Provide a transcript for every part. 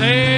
say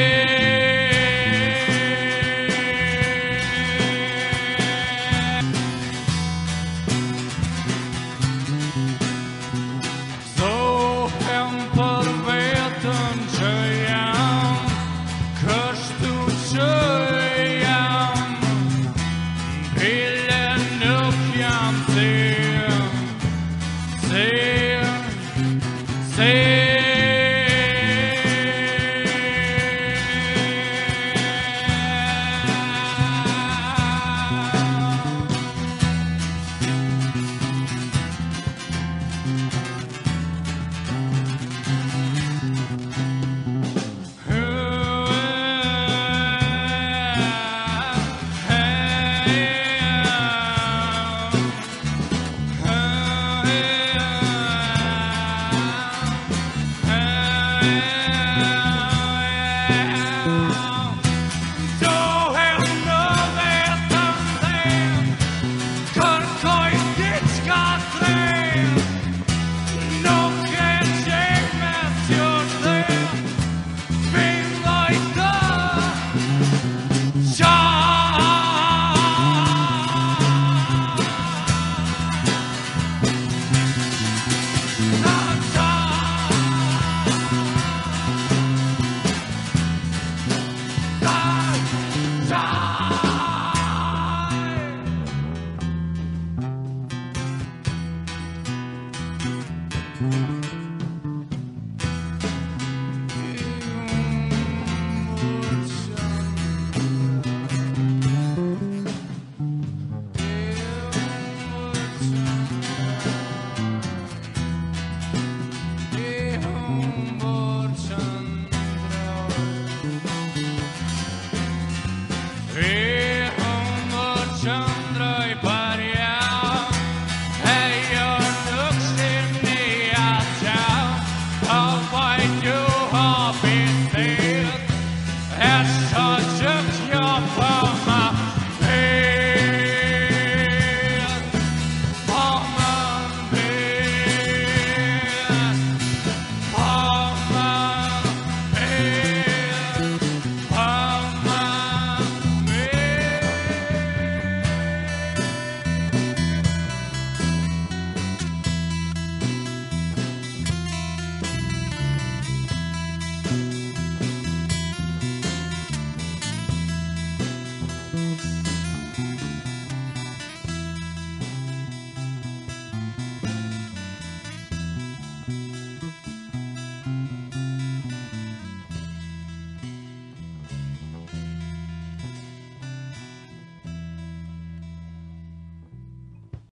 Hey.